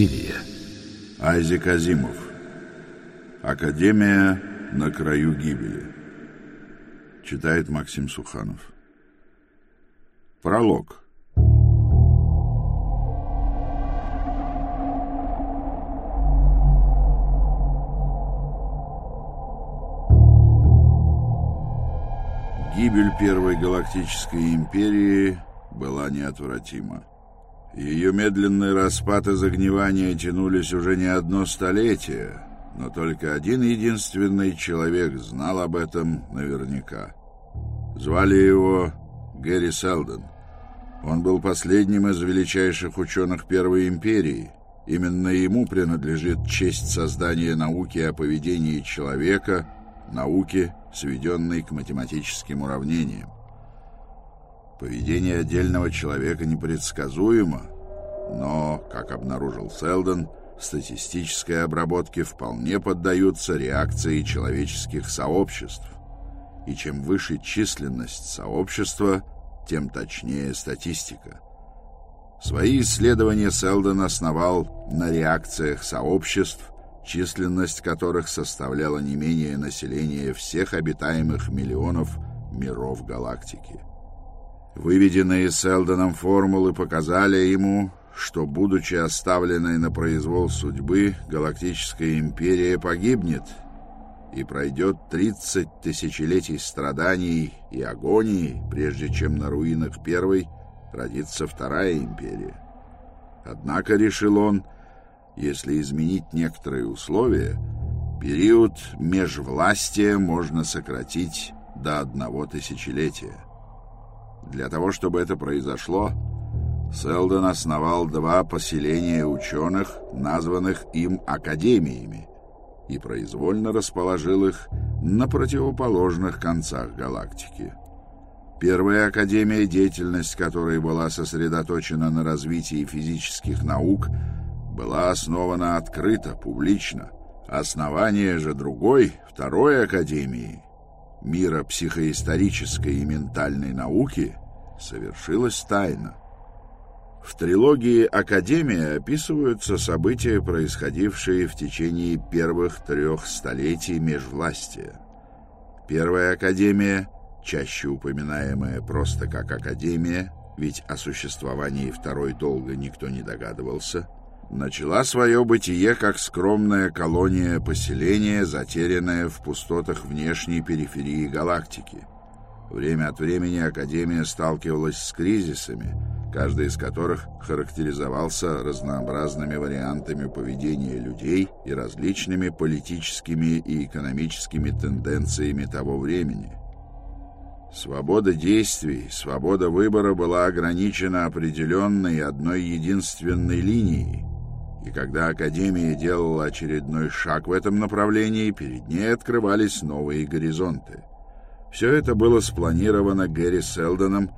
империя. Айзек Азимов. Академия на краю гибели. Читает Максим Суханов. Пролог. Гибель Первой Галактической Империи была неотвратима. Ее медленный распад и загнивание тянулись уже не одно столетие, но только один единственный человек знал об этом наверняка. Звали его Гэри Селдон. Он был последним из величайших ученых Первой империи. Именно ему принадлежит честь создания науки о поведении человека, науки, сведенной к математическим уравнениям. Поведение отдельного человека непредсказуемо, но, как обнаружил Селдон, статистической обработке вполне поддаются реакции человеческих сообществ. И чем выше численность сообщества, тем точнее статистика. Свои исследования Селдон основал на реакциях сообществ, численность которых составляла не менее населения всех обитаемых миллионов миров галактики. Выведенные Селдоном формулы показали ему, что, будучи оставленной на произвол судьбы, Галактическая империя погибнет и пройдет 30 тысячелетий страданий и агонии, прежде чем на руинах первой родится Вторая империя. Однако, решил он, если изменить некоторые условия, период межвластия можно сократить до одного тысячелетия. Для того, чтобы это произошло, Селдон основал два поселения ученых, названных им академиями, и произвольно расположил их на противоположных концах галактики. Первая академия, деятельность которой была сосредоточена на развитии физических наук, была основана открыто, публично. Основание же другой, второй академии, мира психоисторической и ментальной науки, совершилось тайно. В трилогии «Академия» описываются события, происходившие в течение первых трех столетий межвластия. Первая «Академия», чаще упоминаемая просто как «Академия», ведь о существовании второй долго никто не догадывался, начала свое бытие как скромная колония поселения, затерянная в пустотах внешней периферии галактики. Время от времени Академия сталкивалась с кризисами – каждый из которых характеризовался разнообразными вариантами поведения людей и различными политическими и экономическими тенденциями того времени. Свобода действий, свобода выбора была ограничена определенной одной единственной линией, и когда Академия делала очередной шаг в этом направлении, перед ней открывались новые горизонты. Все это было спланировано Гэри Селдоном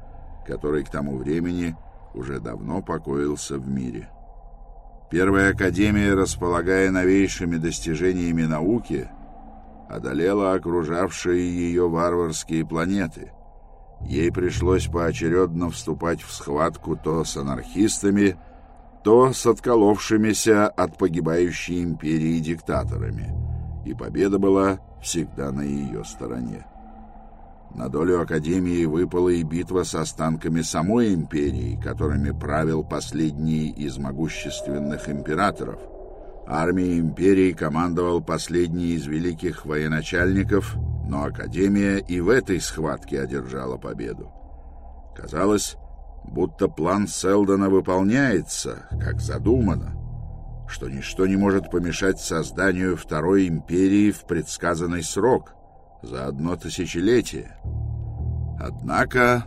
который к тому времени уже давно покоился в мире. Первая академия, располагая новейшими достижениями науки, одолела окружавшие ее варварские планеты. Ей пришлось поочередно вступать в схватку то с анархистами, то с отколовшимися от погибающей империи диктаторами, и победа была всегда на ее стороне. На долю Академии выпала и битва с останками самой империи, которыми правил последний из могущественных императоров. Армией империи командовал последний из великих военачальников, но Академия и в этой схватке одержала победу. Казалось, будто план Селдона выполняется, как задумано, что ничто не может помешать созданию Второй империи в предсказанный срок — за одно тысячелетие. Однако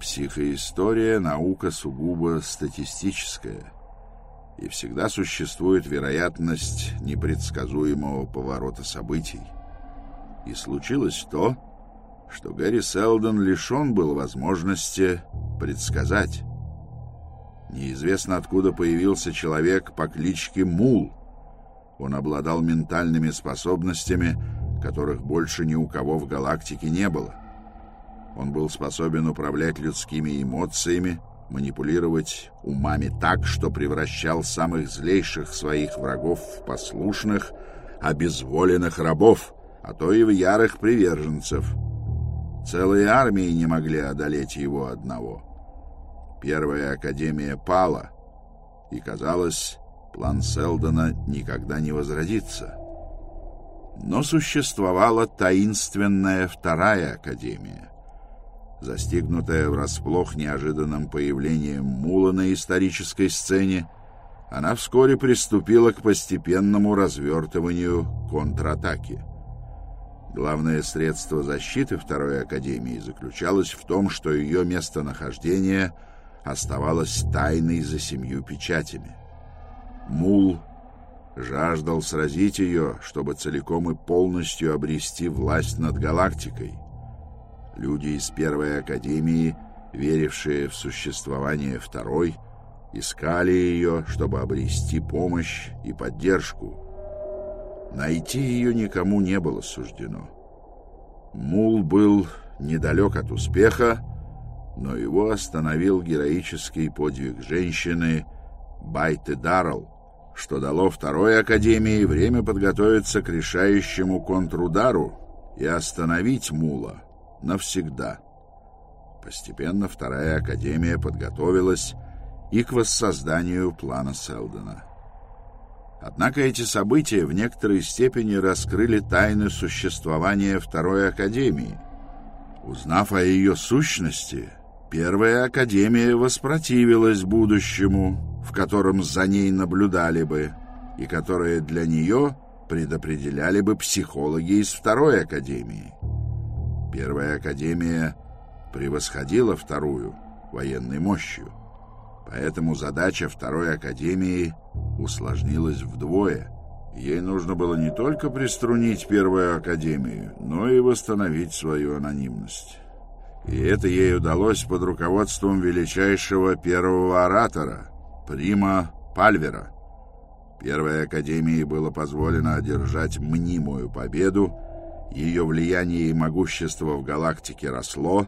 психоистория — наука сугубо статистическая, и всегда существует вероятность непредсказуемого поворота событий. И случилось то, что Гэри Селдон лишен был возможности предсказать. Неизвестно, откуда появился человек по кличке Мул. Он обладал ментальными способностями — которых больше ни у кого в галактике не было. Он был способен управлять людскими эмоциями, манипулировать умами так, что превращал самых злейших своих врагов в послушных, обезволенных рабов, а то и в ярых приверженцев. Целые армии не могли одолеть его одного. Первая академия пала, и, казалось, план Селдона никогда не возродится. Но существовала таинственная вторая академия, Застигнутая врасплох неожиданным появлением Мула на исторической сцене, она вскоре приступила к постепенному развертыванию контратаки. Главное средство защиты Второй Академии заключалось в том, что ее местонахождение оставалось тайной за семью печатями. Мул жаждал сразить ее, чтобы целиком и полностью обрести власть над галактикой — Люди из Первой Академии, верившие в существование Второй, искали ее, чтобы обрести помощь и поддержку. Найти ее никому не было суждено. Мул был недалек от успеха, но его остановил героический подвиг женщины Байты Даррелл, что дало Второй Академии время подготовиться к решающему контрудару и остановить Мула навсегда. Постепенно Вторая Академия подготовилась и к воссозданию плана Селдона. Однако эти события в некоторой степени раскрыли тайны существования Второй Академии. Узнав о ее сущности, Первая Академия воспротивилась будущему, в котором за ней наблюдали бы, и которое для нее предопределяли бы психологи из Второй Академии. Первая академия превосходила вторую военной мощью, поэтому задача второй академии усложнилась вдвое. Ей нужно было не только приструнить первую академию, но и восстановить свою анонимность. И это ей удалось под руководством величайшего первого оратора, Прима Пальвера. Первой академии было позволено одержать мнимую победу, ее влияние и могущество в галактике росло,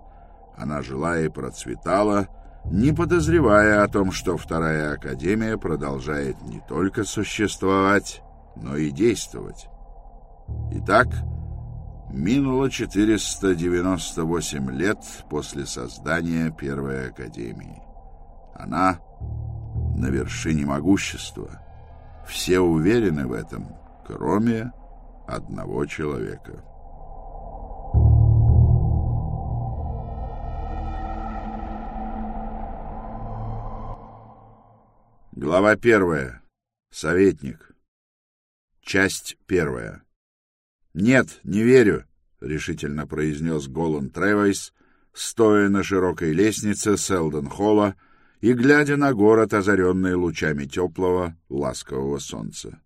она жила и процветала, не подозревая о том, что Вторая Академия продолжает не только существовать, но и действовать. Итак, минуло 498 лет после создания Первой Академии. Она на вершине могущества. Все уверены в этом, кроме одного человека. Глава первая. Советник. Часть первая. «Нет, не верю», — решительно произнес Голан Тревайс, стоя на широкой лестнице Селден-Холла и глядя на город, озаренный лучами теплого, ласкового солнца.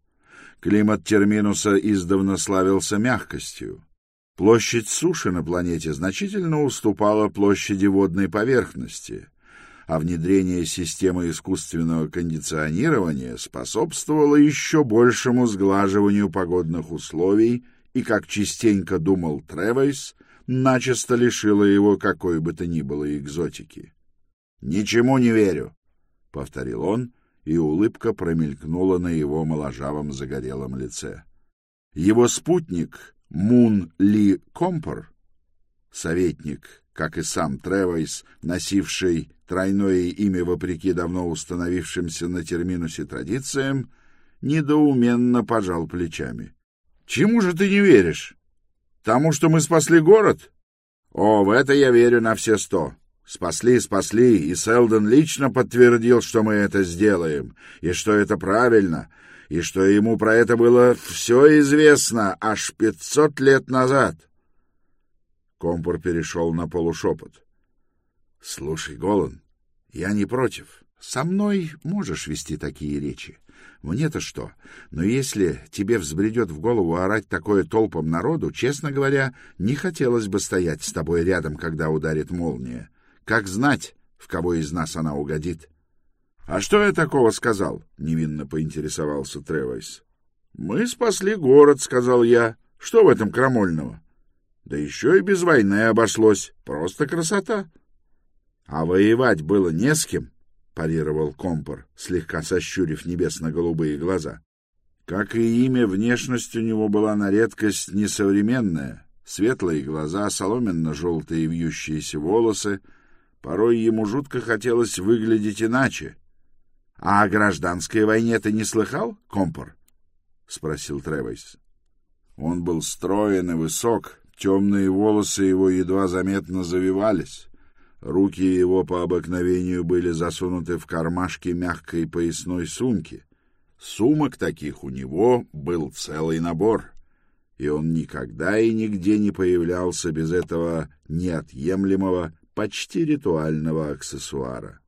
Климат Терминуса издавна славился мягкостью. Площадь суши на планете значительно уступала площади водной поверхности, а внедрение системы искусственного кондиционирования способствовало еще большему сглаживанию погодных условий и, как частенько думал Тревейс, начисто лишило его какой бы то ни было экзотики. «Ничему не верю», — повторил он, и улыбка промелькнула на его моложавом загорелом лице. Его спутник Мун Ли Компор, советник, как и сам Тревойс, носивший тройное имя вопреки давно установившимся на терминусе традициям, недоуменно пожал плечами. — Чему же ты не веришь? Тому, что мы спасли город? — О, в это я верю на все сто. Спасли, спасли, и Селдон лично подтвердил, что мы это сделаем, и что это правильно, и что ему про это было все известно аж пятьсот лет назад. Компор перешел на полушепот. — Слушай, Голан, я не против. Со мной можешь вести такие речи. Мне-то что? Но если тебе взбредет в голову орать такое толпом народу, честно говоря, не хотелось бы стоять с тобой рядом, когда ударит молния. Как знать, в кого из нас она угодит? — А что я такого сказал? — невинно поинтересовался Тревойс. — Мы спасли город, — сказал я. Что в этом крамольного? Да еще и без войны обошлось. Просто красота. — А воевать было не с кем, — парировал Компор, слегка сощурив небесно-голубые глаза. Как и имя, внешность у него была на редкость несовременная. Светлые глаза, соломенно-желтые вьющиеся волосы. Порой ему жутко хотелось выглядеть иначе. — А о гражданской войне ты не слыхал, Компор? — спросил Тревойс. Он был строен и высок, темные волосы его едва заметно завивались. Руки его по обыкновению были засунуты в кармашки мягкой поясной сумки. Сумок таких у него был целый набор, и он никогда и нигде не появлялся без этого неотъемлемого, почти ритуального аксессуара.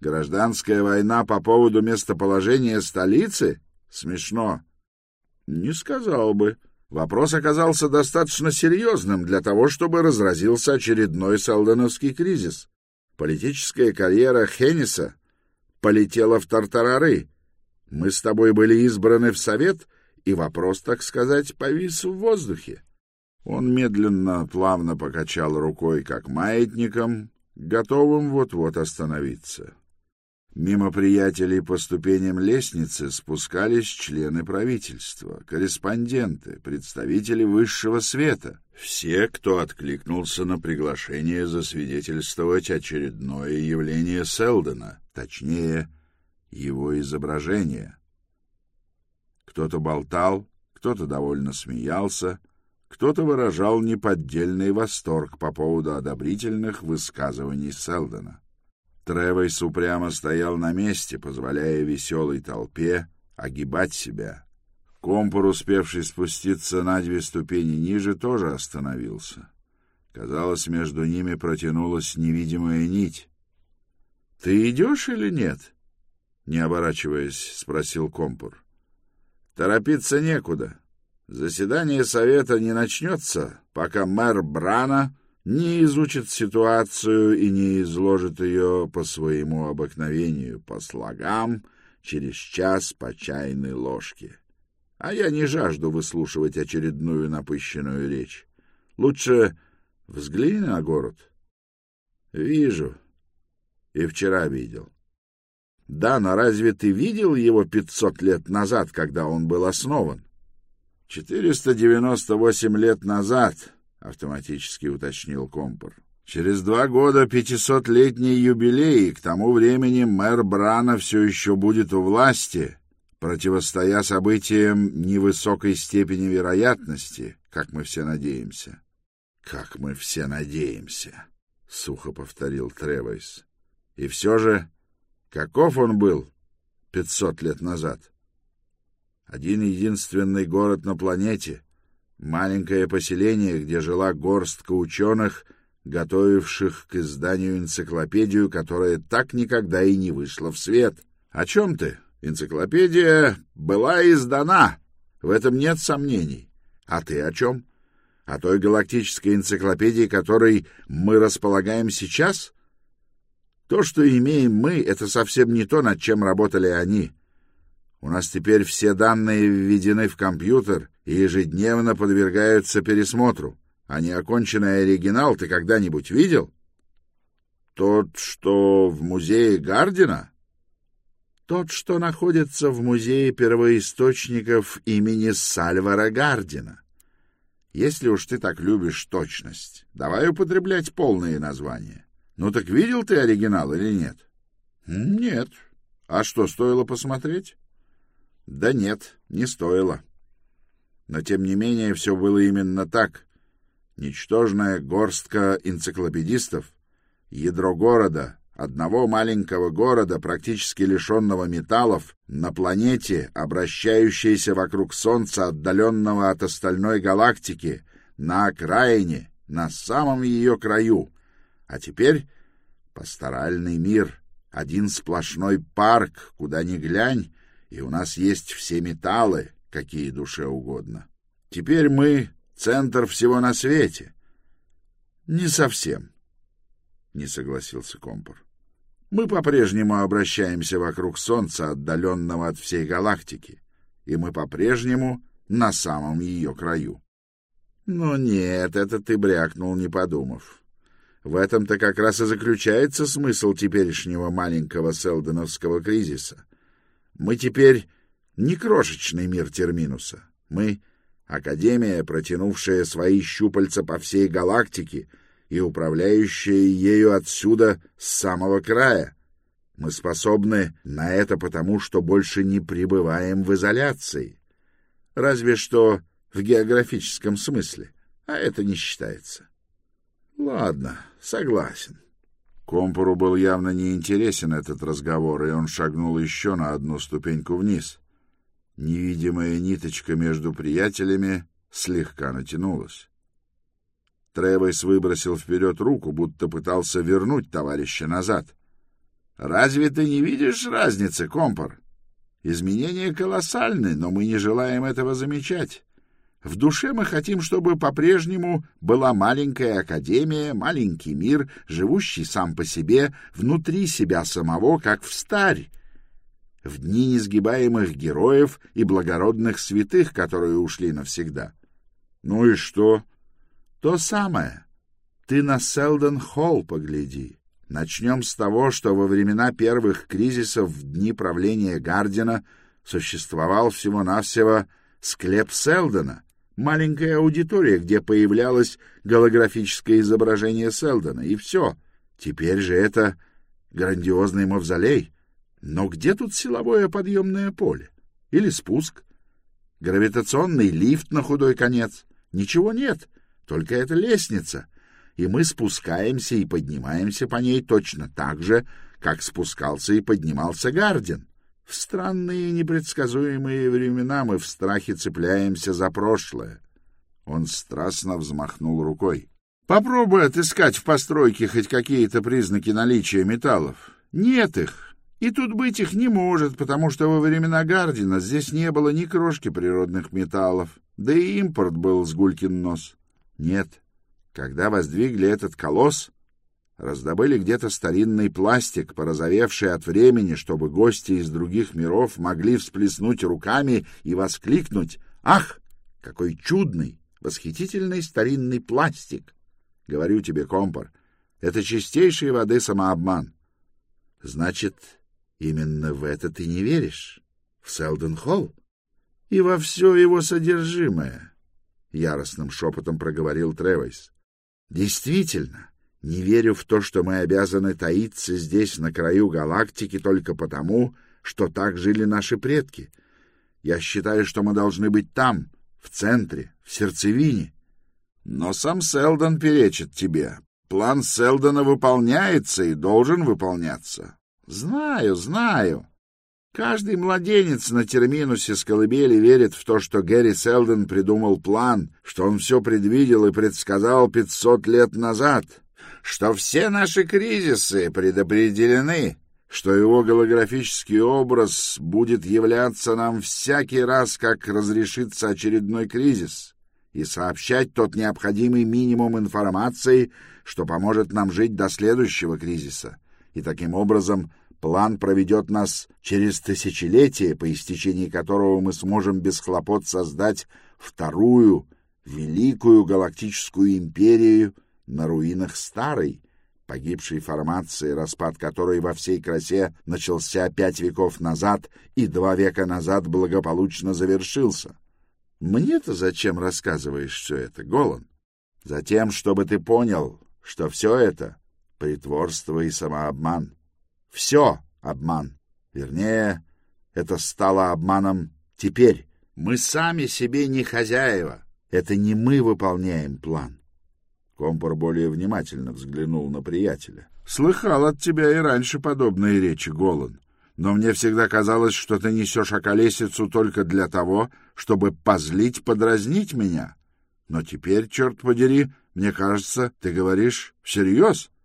Гражданская война по поводу местоположения столицы? Смешно. Не сказал бы. Вопрос оказался достаточно серьезным для того, чтобы разразился очередной салденовский кризис. Политическая карьера Хенниса полетела в тартарары. Мы с тобой были избраны в совет, и вопрос, так сказать, повис в воздухе. Он медленно, плавно покачал рукой, как маятником, готовым вот-вот остановиться. Мимо приятелей по ступеням лестницы спускались члены правительства, корреспонденты, представители высшего света, все, кто откликнулся на приглашение засвидетельствовать очередное явление Селдена, точнее, его изображение. Кто-то болтал, кто-то довольно смеялся, кто-то выражал неподдельный восторг по поводу одобрительных высказываний Селдена. Тревойс упрямо стоял на месте, позволяя веселой толпе огибать себя. Компор, успевший спуститься на две ступени ниже, тоже остановился. Казалось, между ними протянулась невидимая нить. — Ты идешь или нет? — не оборачиваясь, спросил Компор. — Торопиться некуда. Заседание совета не начнется, пока мэр Брана не изучит ситуацию и не изложит ее по своему обыкновению, по слогам, через час по чайной ложке. А я не жажду выслушивать очередную напыщенную речь. Лучше взгляни на город. Вижу. И вчера видел. Да, но разве ты видел его пятьсот лет назад, когда он был основан? Четыреста девяносто восемь лет назад — автоматически уточнил Компор. «Через два года пятисотлетний юбилей, и к тому времени мэр Брана все еще будет у власти, противостоя событиям невысокой степени вероятности, как мы все надеемся». «Как мы все надеемся», — сухо повторил Тревойс. «И все же, каков он был пятьсот лет назад?» Один единственный город на планете, Маленькое поселение, где жила горстка ученых, готовивших к изданию энциклопедию, которая так никогда и не вышла в свет. О чем ты? Энциклопедия была издана. В этом нет сомнений. А ты о чем? О той галактической энциклопедии, которой мы располагаем сейчас? То, что имеем мы, это совсем не то, над чем работали они. У нас теперь все данные введены в компьютер и ежедневно подвергаются пересмотру. А неоконченный оригинал ты когда-нибудь видел? Тот, что в музее Гардина? Тот, что находится в музее первоисточников имени Сальвара Гардина. Если уж ты так любишь точность, давай употреблять полные названия. Ну так видел ты оригинал или нет? Нет. А что, стоило посмотреть? Да нет, не стоило. Но, тем не менее, все было именно так. Ничтожная горстка энциклопедистов, ядро города, одного маленького города, практически лишенного металлов, на планете, обращающейся вокруг Солнца, отдаленного от остальной галактики, на окраине, на самом ее краю. А теперь пасторальный мир, один сплошной парк, куда ни глянь, и у нас есть все металлы, какие душе угодно. Теперь мы — центр всего на свете. — Не совсем, — не согласился Компор. Мы по-прежнему обращаемся вокруг Солнца, отдаленного от всей галактики, и мы по-прежнему на самом ее краю. Но нет, это ты брякнул, не подумав. В этом-то как раз и заключается смысл теперешнего маленького селденовского кризиса. Мы теперь не крошечный мир Терминуса. Мы — Академия, протянувшая свои щупальца по всей галактике и управляющая ею отсюда с самого края. Мы способны на это потому, что больше не пребываем в изоляции. Разве что в географическом смысле, а это не считается. Ладно, согласен. Компору был явно неинтересен этот разговор, и он шагнул еще на одну ступеньку вниз. Невидимая ниточка между приятелями слегка натянулась. Тревойс выбросил вперед руку, будто пытался вернуть товарища назад. «Разве ты не видишь разницы, Компор? Изменения колоссальны, но мы не желаем этого замечать. В душе мы хотим, чтобы по-прежнему была маленькая академия, маленький мир, живущий сам по себе, внутри себя самого, как в старь, в дни несгибаемых героев и благородных святых, которые ушли навсегда. Ну и что? То самое. Ты на Селден-Холл погляди. Начнем с того, что во времена первых кризисов в дни правления Гардина существовал всего-навсего склеп Селдена, маленькая аудитория, где появлялось голографическое изображение Селдона, и все. Теперь же это грандиозный мавзолей. Но где тут силовое подъемное поле? Или спуск? Гравитационный лифт на худой конец? Ничего нет, только эта лестница. И мы спускаемся и поднимаемся по ней точно так же, как спускался и поднимался Гардин. В странные непредсказуемые времена мы в страхе цепляемся за прошлое. Он страстно взмахнул рукой. Попробуй отыскать в постройке хоть какие-то признаки наличия металлов. Нет их. И тут быть их не может, потому что во времена Гардина здесь не было ни крошки природных металлов, да и импорт был с гулькин нос. Нет. Когда воздвигли этот колосс, раздобыли где-то старинный пластик, порозовевший от времени, чтобы гости из других миров могли всплеснуть руками и воскликнуть «Ах, какой чудный, восхитительный старинный пластик!» Говорю тебе, компор, это чистейшей воды самообман. Значит, именно в это ты не веришь? В Селден-Холл? И во все его содержимое? Яростным шепотом проговорил Тревойс. Действительно, не верю в то, что мы обязаны таиться здесь, на краю галактики, только потому, что так жили наши предки. Я считаю, что мы должны быть там, в центре, в сердцевине. Но сам Селдон перечит тебе. План Селдона выполняется и должен выполняться. Знаю, знаю. Каждый младенец на терминусе с колыбели верит в то, что Гэри Селдон придумал план, что он все предвидел и предсказал пятьсот лет назад что все наши кризисы предопределены, что его голографический образ будет являться нам всякий раз, как разрешится очередной кризис, и сообщать тот необходимый минимум информации, что поможет нам жить до следующего кризиса. И таким образом план проведет нас через тысячелетие, по истечении которого мы сможем без хлопот создать вторую великую галактическую империю — на руинах старой, погибшей формации, распад которой во всей красе начался пять веков назад и два века назад благополучно завершился. Мне-то зачем рассказываешь все это, Голан? Затем, чтобы ты понял, что все это — притворство и самообман. Все обман. Вернее, это стало обманом теперь. Мы сами себе не хозяева. Это не мы выполняем план. Компор более внимательно взглянул на приятеля. — Слыхал от тебя и раньше подобные речи, Голан. Но мне всегда казалось, что ты несешь околесицу только для того, чтобы позлить, подразнить меня. Но теперь, черт подери, мне кажется, ты говоришь всерьез. —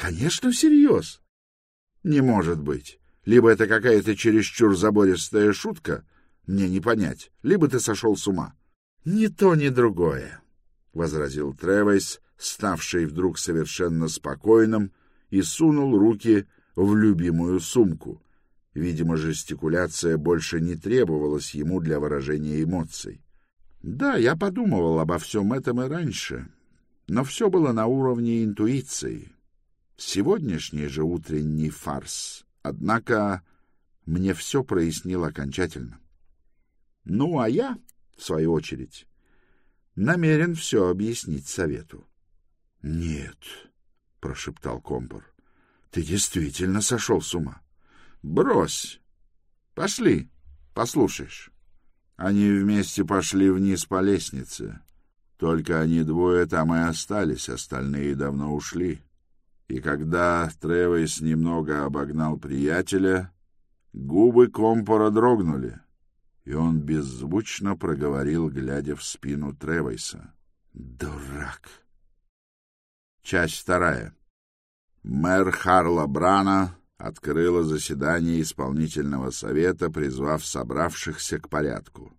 Конечно, всерьез. — Не может быть. Либо это какая-то чересчур забористая шутка, мне не понять, либо ты сошел с ума. — Ни то, ни другое, — возразил Тревейс, ставший вдруг совершенно спокойным, и сунул руки в любимую сумку. Видимо, жестикуляция больше не требовалась ему для выражения эмоций. Да, я подумывал обо всем этом и раньше. Но все было на уровне интуиции. Сегодняшний же утренний фарс, однако, мне все прояснил окончательно. Ну, а я, в свою очередь, намерен все объяснить совету. — Нет, — прошептал Компор, — ты действительно сошел с ума. — Брось. Пошли, послушаешь. Они вместе пошли вниз по лестнице. Только они двое там и остались, остальные давно ушли. И когда Тревейс немного обогнал приятеля, губы Компора дрогнули, и он беззвучно проговорил, глядя в спину Тревейса. «Дурак!» Часть вторая. Мэр Харла Брана открыла заседание исполнительного совета, призвав собравшихся к порядку.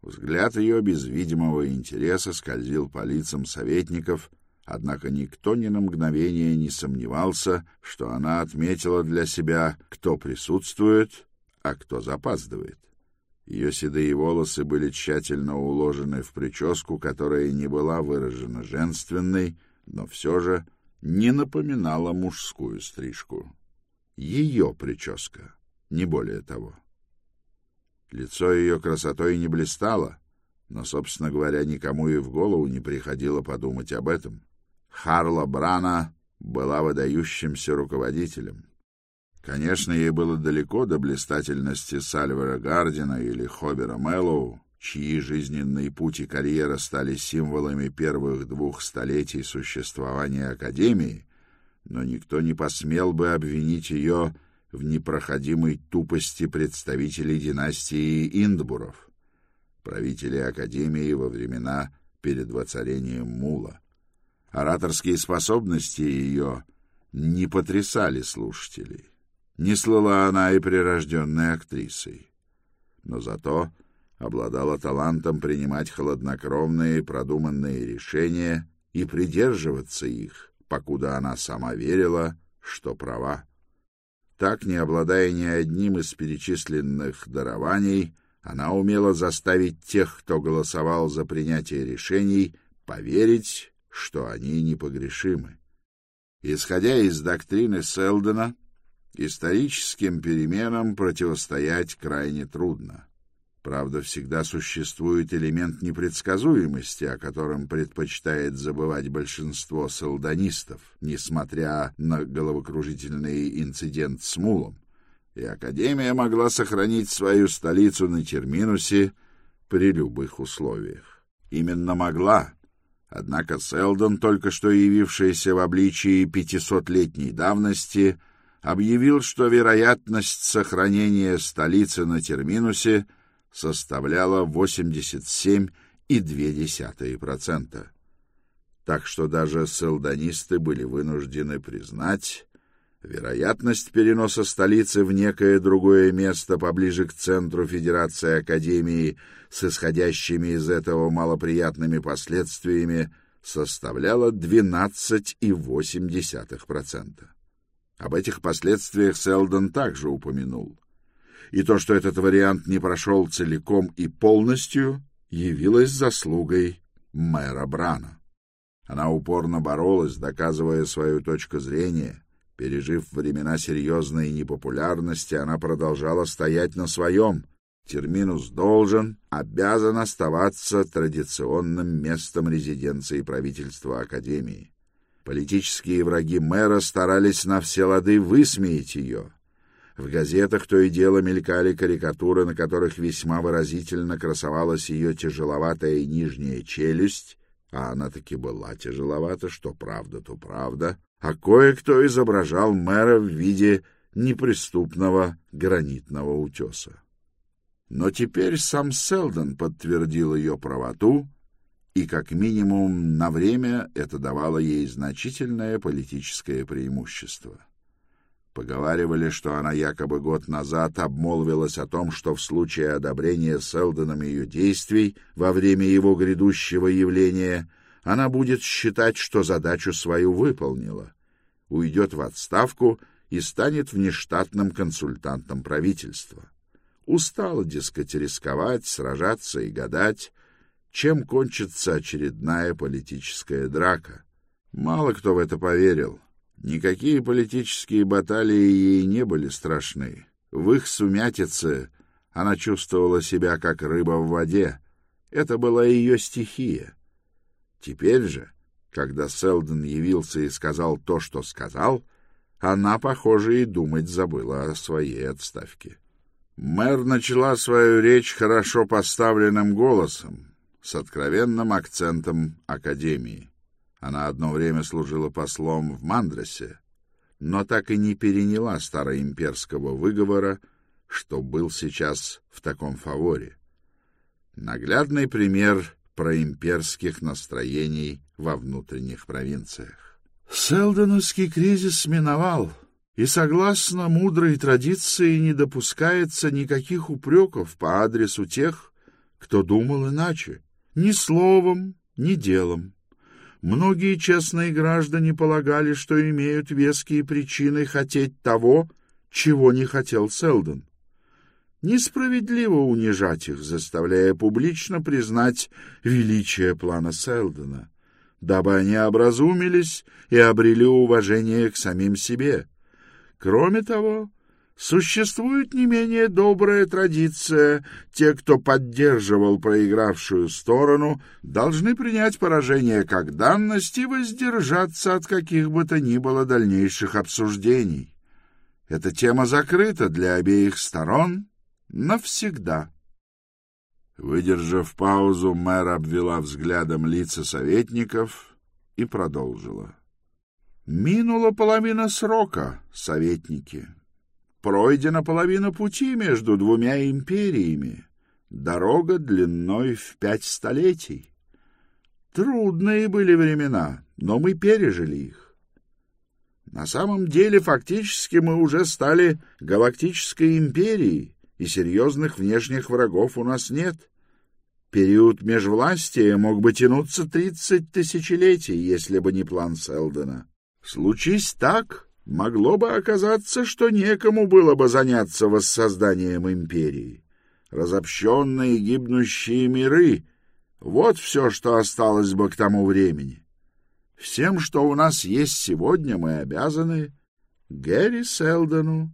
Взгляд ее без видимого интереса скользил по лицам советников, однако никто ни на мгновение не сомневался, что она отметила для себя, кто присутствует, а кто запаздывает. Ее седые волосы были тщательно уложены в прическу, которая не была выражена женственной, но все же не напоминала мужскую стрижку. Ее прическа, не более того. Лицо ее красотой не блистало, но, собственно говоря, никому и в голову не приходило подумать об этом. Харла Брана была выдающимся руководителем. Конечно, ей было далеко до блистательности Сальвера Гардина или Хобера Мэллоу, чьи жизненные путь и карьера стали символами первых двух столетий существования Академии, но никто не посмел бы обвинить ее в непроходимой тупости представителей династии Индбуров, правителей Академии во времена перед воцарением Мула. Ораторские способности ее не потрясали слушателей. Не слыла она и прирожденной актрисой. Но зато обладала талантом принимать холоднокровные продуманные решения и придерживаться их, покуда она сама верила, что права. Так, не обладая ни одним из перечисленных дарований, она умела заставить тех, кто голосовал за принятие решений, поверить, что они непогрешимы. Исходя из доктрины Селдена, историческим переменам противостоять крайне трудно. Правда, всегда существует элемент непредсказуемости, о котором предпочитает забывать большинство солданистов, несмотря на головокружительный инцидент с Мулом. И Академия могла сохранить свою столицу на Терминусе при любых условиях. Именно могла. Однако Селдон, только что явившийся в обличии пятисотлетней давности, объявил, что вероятность сохранения столицы на Терминусе — составляла 87,2%. Так что даже селдонисты были вынуждены признать, вероятность переноса столицы в некое другое место поближе к центру Федерации Академии с исходящими из этого малоприятными последствиями составляла 12,8%. Об этих последствиях Селдон также упомянул и то, что этот вариант не прошел целиком и полностью, явилось заслугой мэра Брана. Она упорно боролась, доказывая свою точку зрения. Пережив времена серьезной непопулярности, она продолжала стоять на своем. Терминус должен, обязан оставаться традиционным местом резиденции правительства Академии. Политические враги мэра старались на все лады высмеять ее — в газетах то и дело мелькали карикатуры, на которых весьма выразительно красовалась ее тяжеловатая нижняя челюсть, а она таки была тяжеловата, что правда, то правда, а кое-кто изображал мэра в виде неприступного гранитного утеса. Но теперь сам Селдон подтвердил ее правоту, и как минимум на время это давало ей значительное политическое преимущество. Поговаривали, что она якобы год назад обмолвилась о том, что в случае одобрения Селдоном ее действий во время его грядущего явления она будет считать, что задачу свою выполнила, уйдет в отставку и станет внештатным консультантом правительства. Устала, дескать, рисковать, сражаться и гадать, чем кончится очередная политическая драка. Мало кто в это поверил. Никакие политические баталии ей не были страшны. В их сумятице она чувствовала себя как рыба в воде. Это была ее стихия. Теперь же, когда Селдон явился и сказал то, что сказал, она, похоже, и думать забыла о своей отставке. Мэр начала свою речь хорошо поставленным голосом, с откровенным акцентом Академии. Она одно время служила послом в Мандрасе, но так и не переняла староимперского выговора, что был сейчас в таком фаворе. Наглядный пример проимперских настроений во внутренних провинциях. Селдоновский кризис миновал, и, согласно мудрой традиции, не допускается никаких упреков по адресу тех, кто думал иначе, ни словом, ни делом. Многие честные граждане полагали, что имеют веские причины хотеть того, чего не хотел Селдон. Несправедливо унижать их, заставляя публично признать величие плана Селдона, дабы они образумились и обрели уважение к самим себе. Кроме того, Существует не менее добрая традиция. Те, кто поддерживал проигравшую сторону, должны принять поражение как данность и воздержаться от каких бы то ни было дальнейших обсуждений. Эта тема закрыта для обеих сторон навсегда. Выдержав паузу, мэр обвела взглядом лица советников и продолжила. «Минула половина срока, советники». Пройдена половина пути между двумя империями. Дорога длиной в пять столетий. Трудные были времена, но мы пережили их. На самом деле, фактически, мы уже стали галактической империей, и серьезных внешних врагов у нас нет. Период межвластия мог бы тянуться тридцать тысячелетий, если бы не план Селдена. Случись так, могло бы оказаться, что некому было бы заняться воссозданием империи. Разобщенные гибнущие миры — вот все, что осталось бы к тому времени. Всем, что у нас есть сегодня, мы обязаны Гэри Селдону.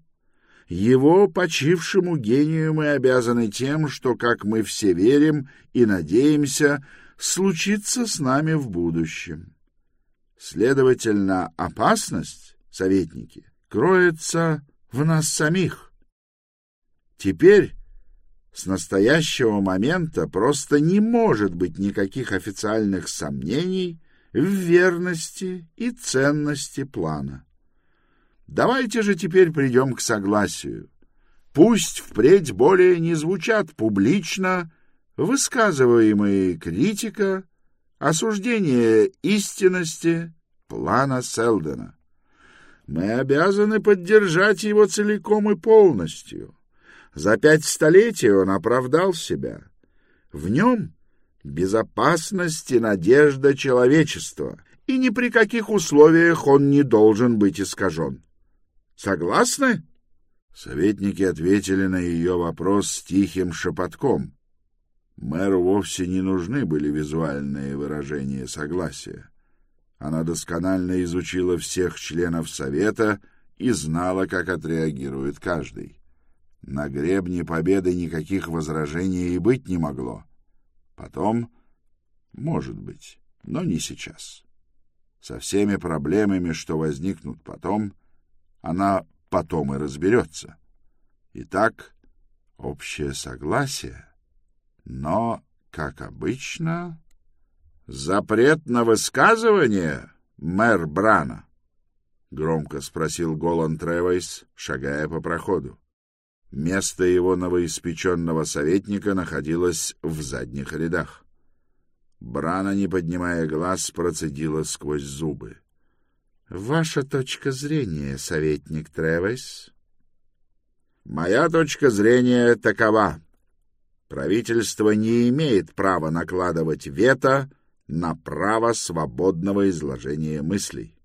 Его почившему гению мы обязаны тем, что, как мы все верим и надеемся, случится с нами в будущем. Следовательно, опасность советники, кроется в нас самих. Теперь с настоящего момента просто не может быть никаких официальных сомнений в верности и ценности плана. Давайте же теперь придем к согласию. Пусть впредь более не звучат публично высказываемые критика, осуждение истинности плана Селдена. Мы обязаны поддержать его целиком и полностью. За пять столетий он оправдал себя. В нем безопасность и надежда человечества, и ни при каких условиях он не должен быть искажен. Согласны? Советники ответили на ее вопрос с тихим шепотком. Мэру вовсе не нужны были визуальные выражения согласия. Она досконально изучила всех членов совета и знала, как отреагирует каждый. На гребне победы никаких возражений и быть не могло. Потом, может быть, но не сейчас. Со всеми проблемами, что возникнут потом, она потом и разберется. Итак, общее согласие, но, как обычно, «Запрет на высказывание, мэр Брана?» — громко спросил Голан Тревойс, шагая по проходу. Место его новоиспеченного советника находилось в задних рядах. Брана, не поднимая глаз, процедила сквозь зубы. — Ваша точка зрения, советник Тревойс? — Моя точка зрения такова. Правительство не имеет права накладывать вето на право свободного изложения мыслей.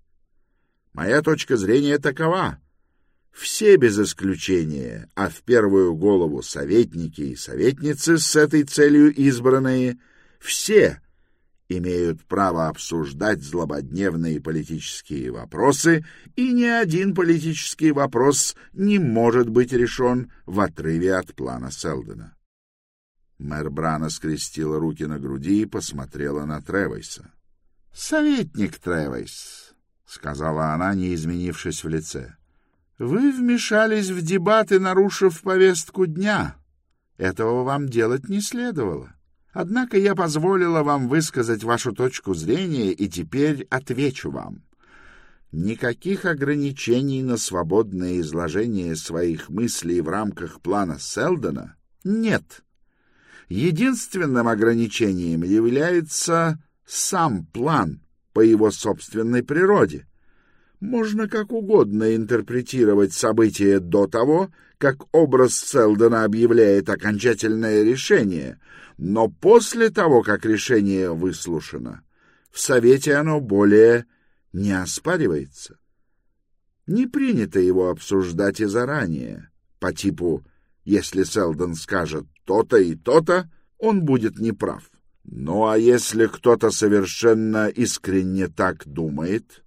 Моя точка зрения такова. Все без исключения, а в первую голову советники и советницы с этой целью избранные, все имеют право обсуждать злободневные политические вопросы, и ни один политический вопрос не может быть решен в отрыве от плана Селдена. Мэр Брана скрестила руки на груди и посмотрела на Тревойса. — Советник Тревойс, — сказала она, не изменившись в лице, — вы вмешались в дебаты, нарушив повестку дня. Этого вам делать не следовало. Однако я позволила вам высказать вашу точку зрения, и теперь отвечу вам. Никаких ограничений на свободное изложение своих мыслей в рамках плана Селдона нет. Единственным ограничением является сам план по его собственной природе. Можно как угодно интерпретировать события до того, как образ Селдона объявляет окончательное решение, но после того, как решение выслушано, в Совете оно более не оспаривается. Не принято его обсуждать и заранее, по типу «если Селдон скажет то-то и то-то, он будет неправ». Ну а если кто-то совершенно искренне так думает,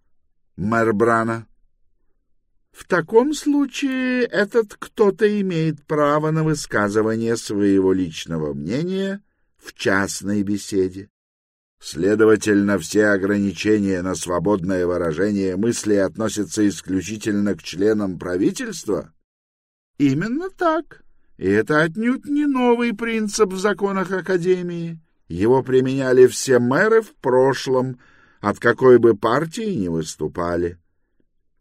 мэр Брана, в таком случае этот кто-то имеет право на высказывание своего личного мнения в частной беседе. Следовательно, все ограничения на свободное выражение мысли относятся исключительно к членам правительства? Именно так. И это отнюдь не новый принцип в законах Академии. Его применяли все мэры в прошлом, от какой бы партии ни выступали.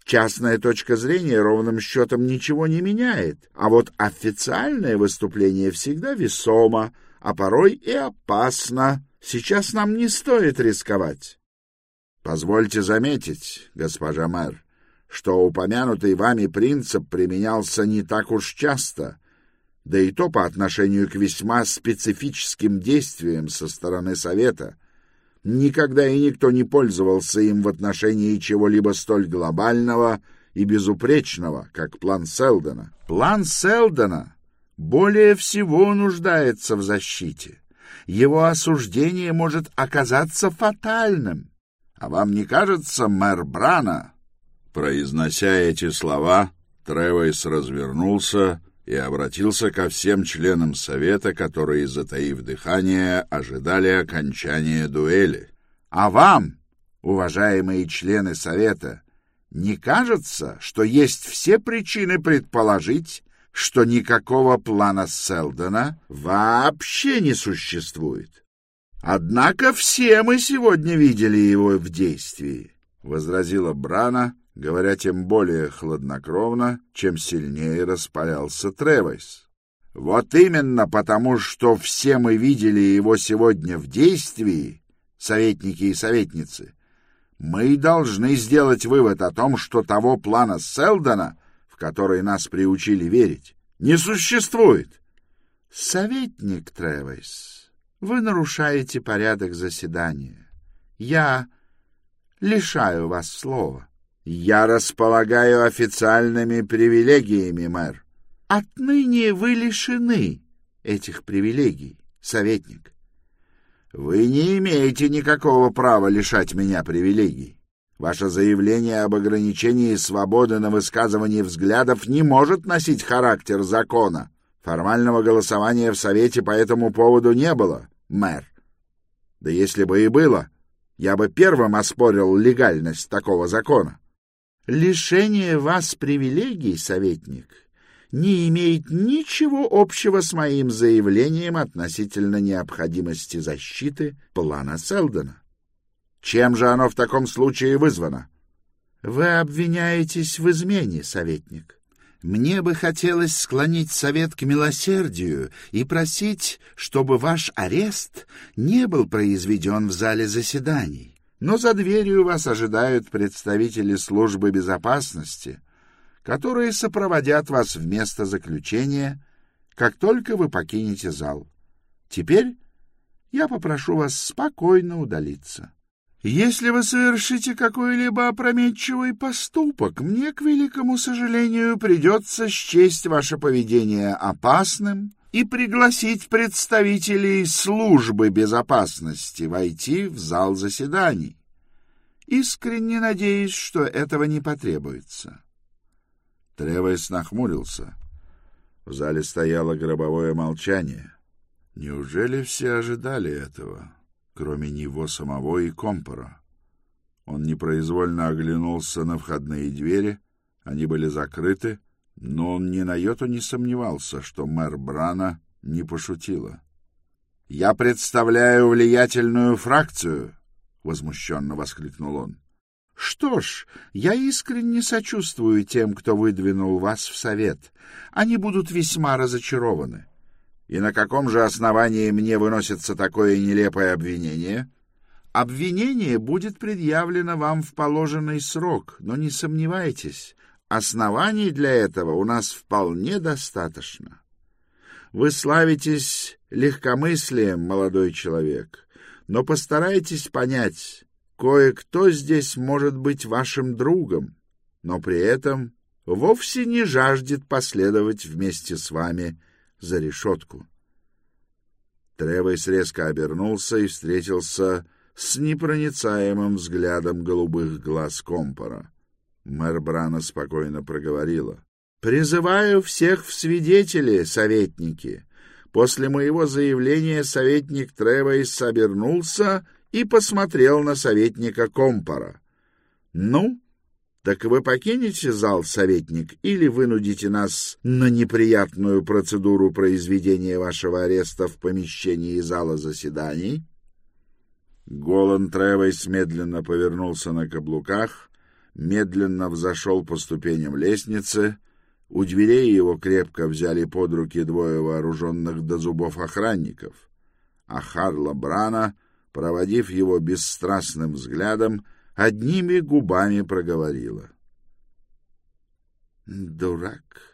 Частная точка зрения ровным счетом ничего не меняет, а вот официальное выступление всегда весомо, а порой и опасно. Сейчас нам не стоит рисковать. Позвольте заметить, госпожа мэр, что упомянутый вами принцип применялся не так уж часто, да и то по отношению к весьма специфическим действиям со стороны Совета, Никогда и никто не пользовался им в отношении чего-либо столь глобального и безупречного, как план Селдона. План Селдона более всего нуждается в защите. Его осуждение может оказаться фатальным. А вам не кажется, мэр Брана? Произнося эти слова, Тревойс развернулся и обратился ко всем членам совета, которые, затаив дыхание, ожидали окончания дуэли. «А вам, уважаемые члены совета, не кажется, что есть все причины предположить, что никакого плана Селдона вообще не существует? Однако все мы сегодня видели его в действии», — возразила Брана, говоря тем более хладнокровно, чем сильнее распалялся Тревойс. Вот именно потому, что все мы видели его сегодня в действии, советники и советницы, мы должны сделать вывод о том, что того плана Селдона, в который нас приучили верить, не существует. Советник Тревойс, вы нарушаете порядок заседания. Я лишаю вас слова. Я располагаю официальными привилегиями, мэр. Отныне вы лишены этих привилегий, советник. Вы не имеете никакого права лишать меня привилегий. Ваше заявление об ограничении свободы на высказывание взглядов не может носить характер закона. Формального голосования в Совете по этому поводу не было, мэр. Да если бы и было, я бы первым оспорил легальность такого закона. Лишение вас привилегий, советник, не имеет ничего общего с моим заявлением относительно необходимости защиты плана Селдона. Чем же оно в таком случае вызвано? Вы обвиняетесь в измене, советник. Мне бы хотелось склонить совет к милосердию и просить, чтобы ваш арест не был произведен в зале заседаний но за дверью вас ожидают представители службы безопасности, которые сопроводят вас в место заключения, как только вы покинете зал. Теперь я попрошу вас спокойно удалиться. Если вы совершите какой-либо опрометчивый поступок, мне, к великому сожалению, придется счесть ваше поведение опасным и пригласить представителей службы безопасности войти в зал заседаний. Искренне надеюсь, что этого не потребуется. Тревес нахмурился. В зале стояло гробовое молчание. Неужели все ожидали этого, кроме него самого и Компора? Он непроизвольно оглянулся на входные двери, они были закрыты, но он ни на йоту не сомневался, что мэр Брана не пошутила. «Я представляю влиятельную фракцию!» — возмущенно воскликнул он. «Что ж, я искренне сочувствую тем, кто выдвинул вас в совет. Они будут весьма разочарованы. И на каком же основании мне выносится такое нелепое обвинение?» Обвинение будет предъявлено вам в положенный срок, но не сомневайтесь, оснований для этого у нас вполне достаточно. Вы славитесь легкомыслием, молодой человек, но постарайтесь понять, кое-кто здесь может быть вашим другом, но при этом вовсе не жаждет последовать вместе с вами за решетку. Тревойс резко обернулся и встретился с непроницаемым взглядом голубых глаз Компора. Мэр Брана спокойно проговорила. «Призываю всех в свидетели, советники!» После моего заявления советник Тревейс обернулся и посмотрел на советника Компора. «Ну, так вы покинете зал, советник, или вынудите нас на неприятную процедуру произведения вашего ареста в помещении зала заседаний?» Голан Тревейс медленно повернулся на каблуках, медленно взошел по ступеням лестницы. У дверей его крепко взяли под руки двое вооруженных до зубов охранников. А Харла Брана, проводив его бесстрастным взглядом, одними губами проговорила. «Дурак!